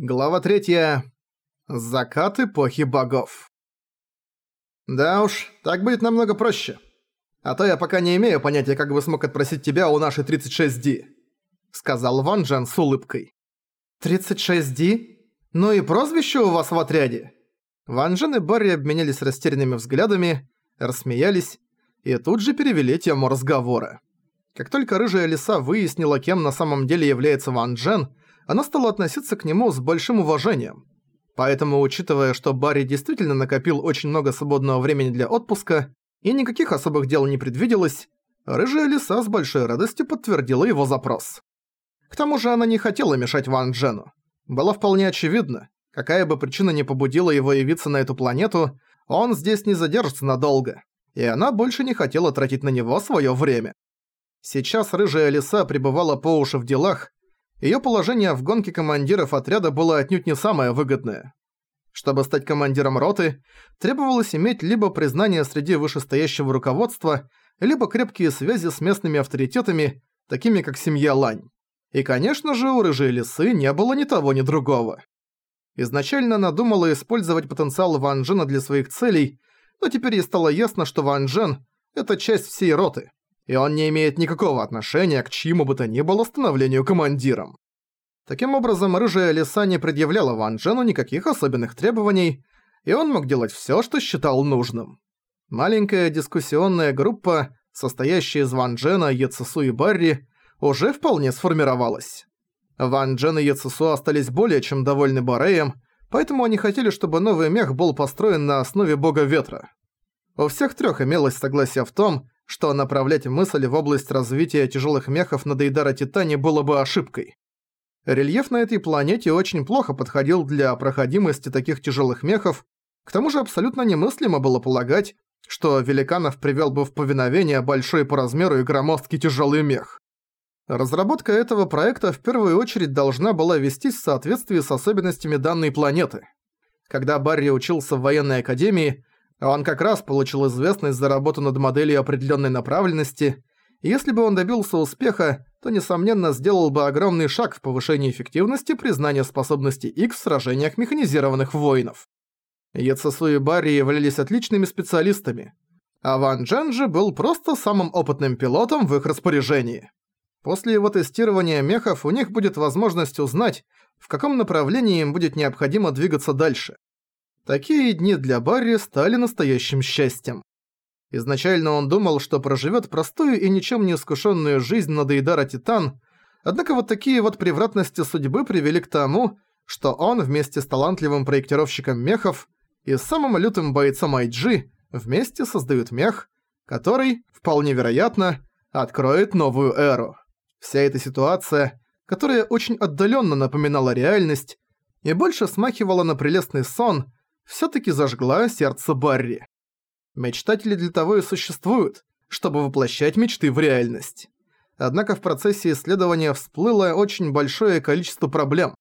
Глава 3. Закат эпохи богов. Да уж, так будет намного проще. А то я пока не имею понятия, как бы смог отпросить тебя у нашей 36D. Сказал Ван Джен с улыбкой. 36D? Ну и прозвище у вас в отряде? Ван Джен и Барри обменялись растерянными взглядами, рассмеялись и тут же перевели тему разговора. Как только рыжая лиса выяснила, кем на самом деле является Ван Джен, она стала относиться к нему с большим уважением. Поэтому, учитывая, что Барри действительно накопил очень много свободного времени для отпуска, и никаких особых дел не предвиделось, рыжая лиса с большой радостью подтвердила его запрос. К тому же она не хотела мешать Ван Джену. Было вполне очевидно, какая бы причина ни побудила его явиться на эту планету, он здесь не задержится надолго, и она больше не хотела тратить на него свое время. Сейчас рыжая лиса пребывала по уши в делах, Её положение в гонке командиров отряда было отнюдь не самое выгодное. Чтобы стать командиром роты, требовалось иметь либо признание среди вышестоящего руководства, либо крепкие связи с местными авторитетами, такими как семья Лань. И, конечно же, у Рыжей Лисы не было ни того, ни другого. Изначально она думала использовать потенциал Ван Джена для своих целей, но теперь ей стало ясно, что Ван Джен – это часть всей роты и он не имеет никакого отношения к чьему бы то ни было становлению командиром. Таким образом, рыжая лиса не предъявляла Ван Джену никаких особенных требований, и он мог делать всё, что считал нужным. Маленькая дискуссионная группа, состоящая из Ван Джена, Яцесу и Барри, уже вполне сформировалась. Ван Джен и Яцесу остались более чем довольны Бареем, поэтому они хотели, чтобы новый мех был построен на основе бога ветра. У всех трёх имелось согласие в том, что направлять мысль в область развития тяжелых мехов на Дейдара Титане было бы ошибкой. Рельеф на этой планете очень плохо подходил для проходимости таких тяжелых мехов, к тому же абсолютно немыслимо было полагать, что Великанов привел бы в повиновение большой по размеру и громоздкий тяжелый мех. Разработка этого проекта в первую очередь должна была вестись в соответствии с особенностями данной планеты. Когда Барри учился в военной академии, он как раз получил известность за работу над моделью определенной направленности, и если бы он добился успеха, то, несомненно, сделал бы огромный шаг в повышении эффективности признания способности X в сражениях механизированных воинов. Яцесу и Барри являлись отличными специалистами, а Ван Джен же был просто самым опытным пилотом в их распоряжении. После его тестирования мехов у них будет возможность узнать, в каком направлении им будет необходимо двигаться дальше. Такие дни для Барри стали настоящим счастьем. Изначально он думал, что проживет простую и ничем не искушенную жизнь на Дейдара Титан, однако вот такие вот превратности судьбы привели к тому, что он вместе с талантливым проектировщиком мехов и самым лютым бойцом IG вместе создают мех, который, вполне вероятно, откроет новую эру. Вся эта ситуация, которая очень отдаленно напоминала реальность и больше смахивала на прелестный сон – всё-таки зажгла сердце Барри. Мечтатели для того и существуют, чтобы воплощать мечты в реальность. Однако в процессе исследования всплыло очень большое количество проблем.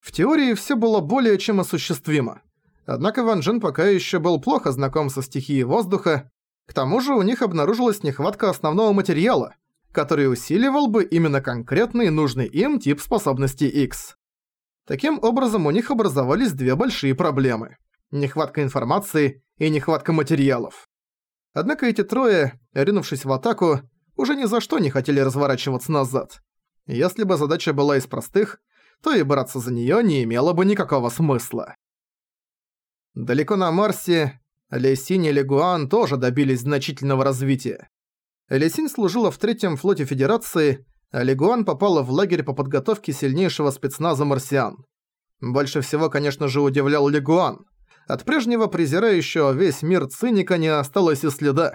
В теории всё было более чем осуществимо. Однако Ван Джен пока ещё был плохо знаком со стихией воздуха, к тому же у них обнаружилась нехватка основного материала, который усиливал бы именно конкретный нужный им тип способности X. Таким образом, у них образовались две большие проблемы нехватка информации и нехватка материалов. Однако эти трое, ринувшись в атаку, уже ни за что не хотели разворачиваться назад. Если бы задача была из простых, то и браться за неё не имело бы никакого смысла. Далеко на Марсе Лесинь и Легуан тоже добились значительного развития. Лесинь служила в третьем флоте Федерации, а Легуан попала в лагерь по подготовке сильнейшего спецназа марсиан. Больше всего, конечно же, удивлял Легуан. От прежнего презирающего весь мир циника не осталось и следа.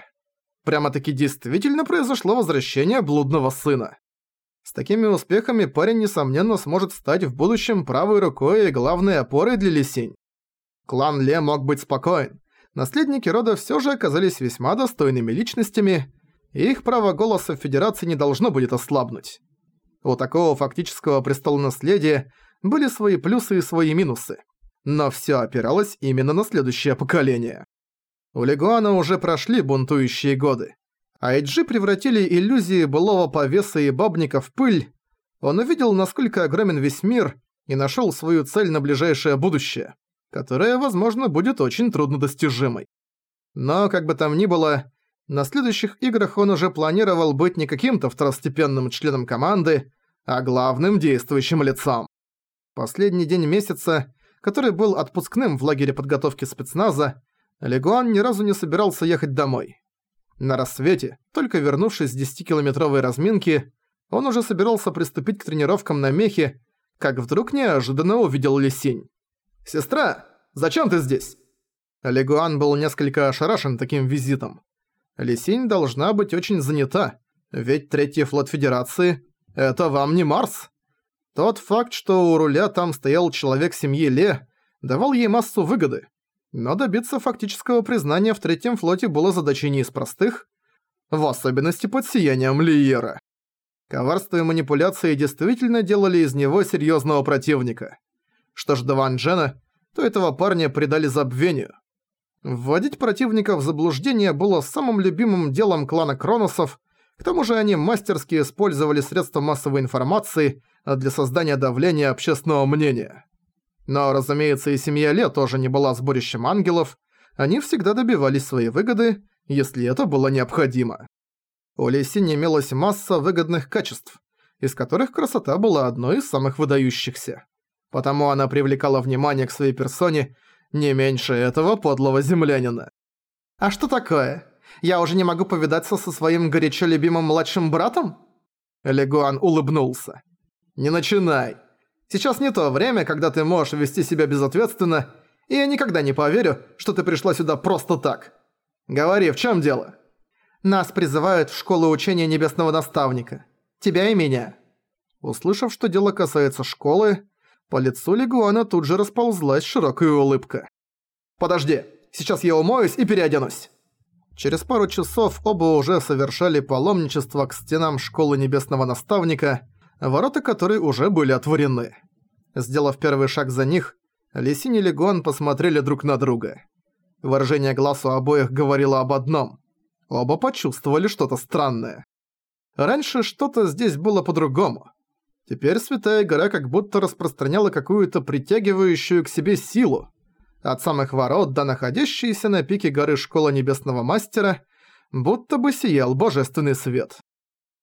Прямо-таки действительно произошло возвращение блудного сына. С такими успехами парень, несомненно, сможет стать в будущем правой рукой и главной опорой для Лисинь. Клан Ле мог быть спокоен. Наследники рода всё же оказались весьма достойными личностями, и их право голоса в Федерации не должно будет ослабнуть. У такого фактического престола наследия были свои плюсы и свои минусы но всё опиралось именно на следующее поколение. У Легуана уже прошли бунтующие годы. Айджи превратили иллюзии былого повеса и бабника в пыль. Он увидел, насколько огромен весь мир, и нашел свою цель на ближайшее будущее, которая, возможно, будет очень труднодостижимой. Но, как бы там ни было, на следующих играх он уже планировал быть не каким-то второстепенным членом команды, а главным действующим лицом. Последний день месяца, который был отпускным в лагере подготовки спецназа, Легуан ни разу не собирался ехать домой. На рассвете, только вернувшись с 10-километровой разминки, он уже собирался приступить к тренировкам на мехе, как вдруг неожиданно увидел Лисинь. «Сестра, зачем ты здесь?» Легуан был несколько ошарашен таким визитом. Лисинь должна быть очень занята, ведь Третий флот Федерации — это вам не Марс. Тот факт, что у руля там стоял человек семьи Ле, давал ей массу выгоды. Но добиться фактического признания в Третьем флоте было задачей не из простых, в особенности под сиянием Лиера. Коварство и манипуляции действительно делали из него серьезного противника. Что ж до Ван Джена, то этого парня предали забвению. Вводить противника в заблуждение было самым любимым делом клана Кроносов, к тому же они мастерски использовали средства массовой информации для создания давления общественного мнения. Но, разумеется, и семья Ле тоже не была сборищем ангелов, они всегда добивались своей выгоды, если это было необходимо. У Лесинь имелась масса выгодных качеств, из которых красота была одной из самых выдающихся. Потому она привлекала внимание к своей персоне не меньше этого подлого землянина. «А что такое? Я уже не могу повидаться со своим горячо любимым младшим братом?» Легуан улыбнулся. «Не начинай. Сейчас не то время, когда ты можешь вести себя безответственно, и я никогда не поверю, что ты пришла сюда просто так. Говори, в чем дело?» «Нас призывают в школу учения Небесного Наставника. Тебя и меня». Услышав, что дело касается школы, по лицу Легуана тут же расползлась широкая улыбка. «Подожди, сейчас я умоюсь и переоденусь». Через пару часов оба уже совершали паломничество к стенам Школы Небесного Наставника, ворота которой уже были отворены. Сделав первый шаг за них, Лисинь и Легуан посмотрели друг на друга. Выражение глаз у обоих говорило об одном. Оба почувствовали что-то странное. Раньше что-то здесь было по-другому. Теперь Святая Гора как будто распространяла какую-то притягивающую к себе силу. От самых ворот до находящейся на пике горы Школа Небесного Мастера будто бы сиял божественный свет.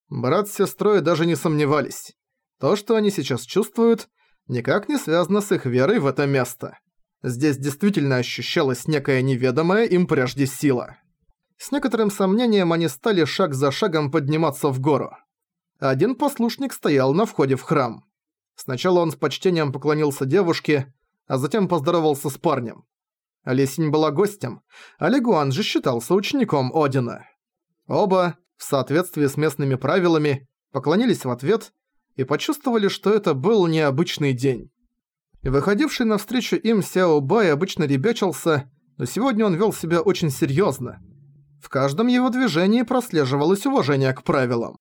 Брат с сестрой даже не сомневались. То, что они сейчас чувствуют, никак не связано с их верой в это место. Здесь действительно ощущалась некая неведомая им прежде сила. С некоторым сомнением они стали шаг за шагом подниматься в гору. Один послушник стоял на входе в храм. Сначала он с почтением поклонился девушке, а затем поздоровался с парнем. Лесень была гостем, а Легуан же считался учеником Одина. Оба, в соответствии с местными правилами, поклонились в ответ и почувствовали, что это был необычный день. Выходивший навстречу им Сяо Бай обычно ребячился, но сегодня он вел себя очень серьезно. В каждом его движении прослеживалось уважение к правилам.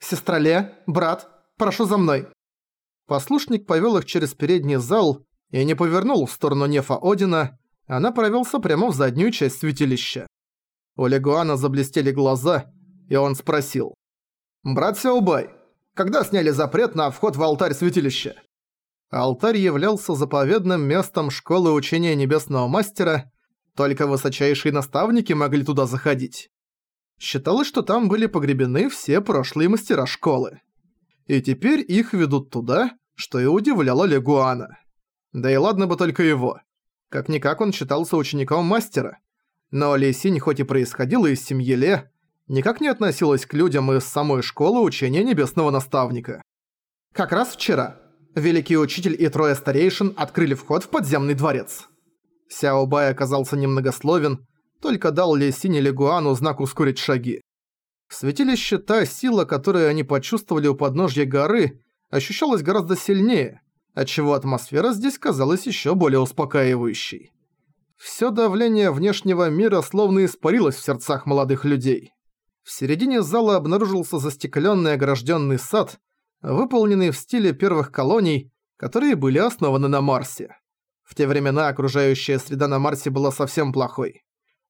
«Сестра Ле, брат, прошу за мной». Послушник повел их через передний зал и не повернул в сторону Нефа Одина, а направился прямо в заднюю часть святилища. У Легуана заблестели глаза, и он спросил. «Брат Сяобай, когда сняли запрет на вход в алтарь святилища?» Алтарь являлся заповедным местом школы учения Небесного Мастера, только высочайшие наставники могли туда заходить. Считалось, что там были погребены все прошлые мастера школы. И теперь их ведут туда, что и удивляло Легуана. Да и ладно бы только его. Как-никак он считался учеником мастера. Но Лисинь хоть и происходила из семьи Ле, никак не относилась к людям из самой школы учения Небесного Наставника. Как раз вчера Великий Учитель и трое старейшин открыли вход в подземный дворец. Сяо Бай оказался немногословен, только дал Ли Синь и Легуану знак ускорить шаги. В святилище та сила, которую они почувствовали у подножья горы, ощущалась гораздо сильнее, отчего атмосфера здесь казалась еще более успокаивающей. Всё давление внешнего мира словно испарилось в сердцах молодых людей. В середине зала обнаружился застеклённый ограждённый сад, выполненный в стиле первых колоний, которые были основаны на Марсе. В те времена окружающая среда на Марсе была совсем плохой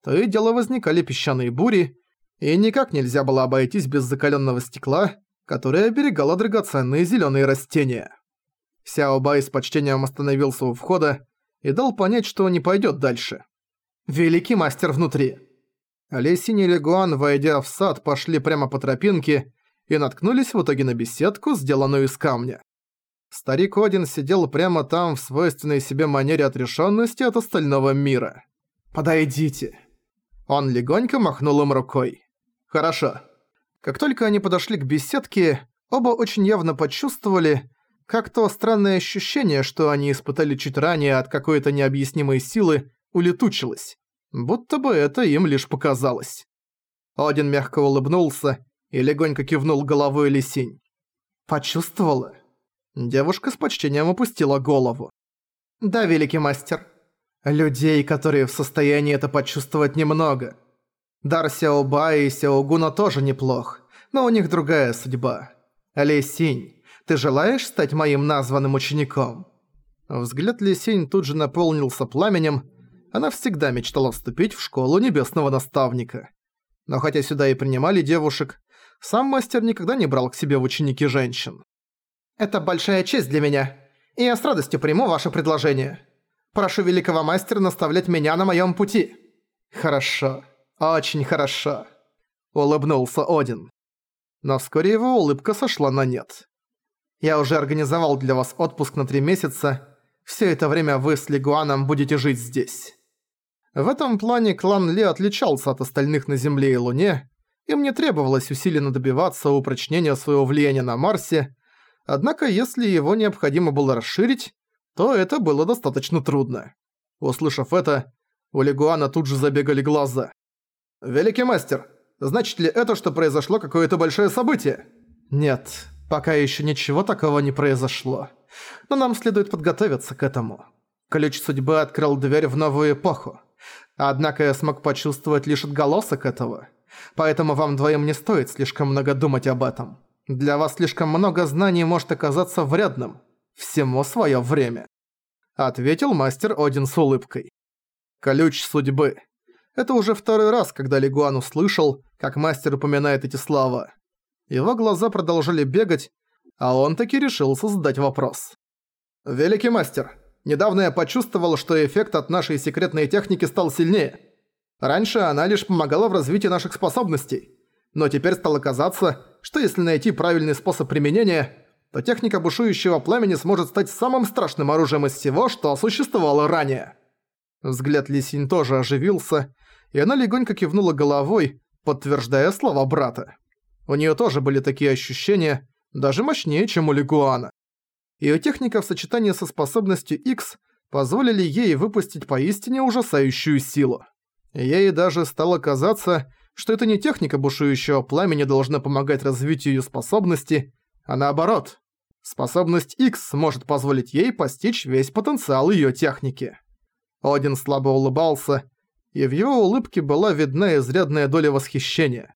то и дело возникали песчаные бури, и никак нельзя было обойтись без закаленного стекла, которое оберегало драгоценные зеленые растения. Сяо Бай с почтением остановился у входа и дал понять, что не пойдет дальше. «Великий мастер внутри!» Лесинь и Легуан, войдя в сад, пошли прямо по тропинке и наткнулись в итоге на беседку, сделанную из камня. Старик Один сидел прямо там в свойственной себе манере отрешенности от остального мира. «Подойдите!» Он легонько махнул им рукой. «Хорошо». Как только они подошли к беседке, оба очень явно почувствовали, как то странное ощущение, что они испытали чуть ранее от какой-то необъяснимой силы, улетучилось. Будто бы это им лишь показалось. Один мягко улыбнулся и легонько кивнул головой Лисинь. «Почувствовала?» Девушка с почтением опустила голову. «Да, великий мастер. Людей, которые в состоянии это почувствовать немного. Дар Сяоба и Сяогуна тоже неплох, но у них другая судьба. Лисинь, ты желаешь стать моим названным учеником?» Взгляд Лисинь тут же наполнился пламенем, она всегда мечтала вступить в школу небесного наставника. Но хотя сюда и принимали девушек, сам мастер никогда не брал к себе в ученики женщин. «Это большая честь для меня, и я с радостью приму ваше предложение. Прошу великого мастера наставлять меня на моем пути». «Хорошо, очень хорошо», — улыбнулся Один. Но вскоре его улыбка сошла на нет. «Я уже организовал для вас отпуск на три месяца. Все это время вы с Лигуаном будете жить здесь». В этом плане клан Ли отличался от остальных на Земле и Луне, им не требовалось усиленно добиваться упрочнения своего влияния на Марсе, однако если его необходимо было расширить, то это было достаточно трудно. Услышав это, у Легуана тут же забегали глаза. «Великий мастер, значит ли это, что произошло какое-то большое событие?» «Нет, пока еще ничего такого не произошло. Но нам следует подготовиться к этому. Ключ судьбы открыл дверь в новую эпоху. Однако я смог почувствовать лишь отголосок этого. Поэтому вам двоим не стоит слишком много думать об этом. Для вас слишком много знаний может оказаться вредным. Всему свое время. Ответил мастер Один с улыбкой. Ключ судьбы. Это уже второй раз, когда Лигуан услышал, как мастер упоминает эти слова. Его глаза продолжали бегать, а он таки решился задать вопрос. «Великий мастер, Недавно я почувствовал, что эффект от нашей секретной техники стал сильнее. Раньше она лишь помогала в развитии наших способностей. Но теперь стало казаться, что если найти правильный способ применения, то техника бушующего пламени сможет стать самым страшным оружием из всего, что существовало ранее. Взгляд Лисинь тоже оживился, и она легонько кивнула головой, подтверждая слова брата. У нее тоже были такие ощущения, даже мощнее, чем у Лигуана. Её техника в сочетании со способностью X позволили ей выпустить поистине ужасающую силу. Ей даже стало казаться, что это не техника бушующего пламени должна помогать развитию её способности, а наоборот. Способность X может позволить ей постичь весь потенциал её техники. Один слабо улыбался, и в его улыбке была видна изрядная доля восхищения.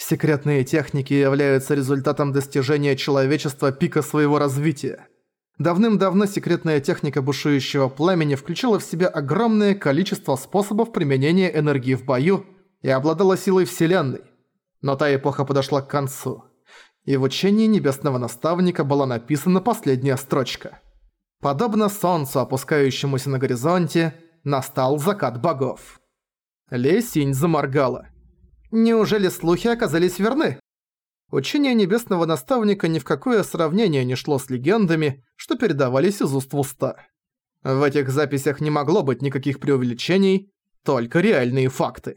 Секретные техники являются результатом достижения человечества пика своего развития. Давным-давно секретная техника бушующего пламени включила в себя огромное количество способов применения энергии в бою и обладала силой Вселенной. Но та эпоха подошла к концу. И в учении Небесного Наставника была написана последняя строчка. Подобно солнцу, опускающемуся на горизонте, настал закат богов. Лесинь заморгала. Неужели слухи оказались верны? Учение Небесного Наставника ни в какое сравнение не шло с легендами, что передавались из уст в уста. В этих записях не могло быть никаких преувеличений, только реальные факты.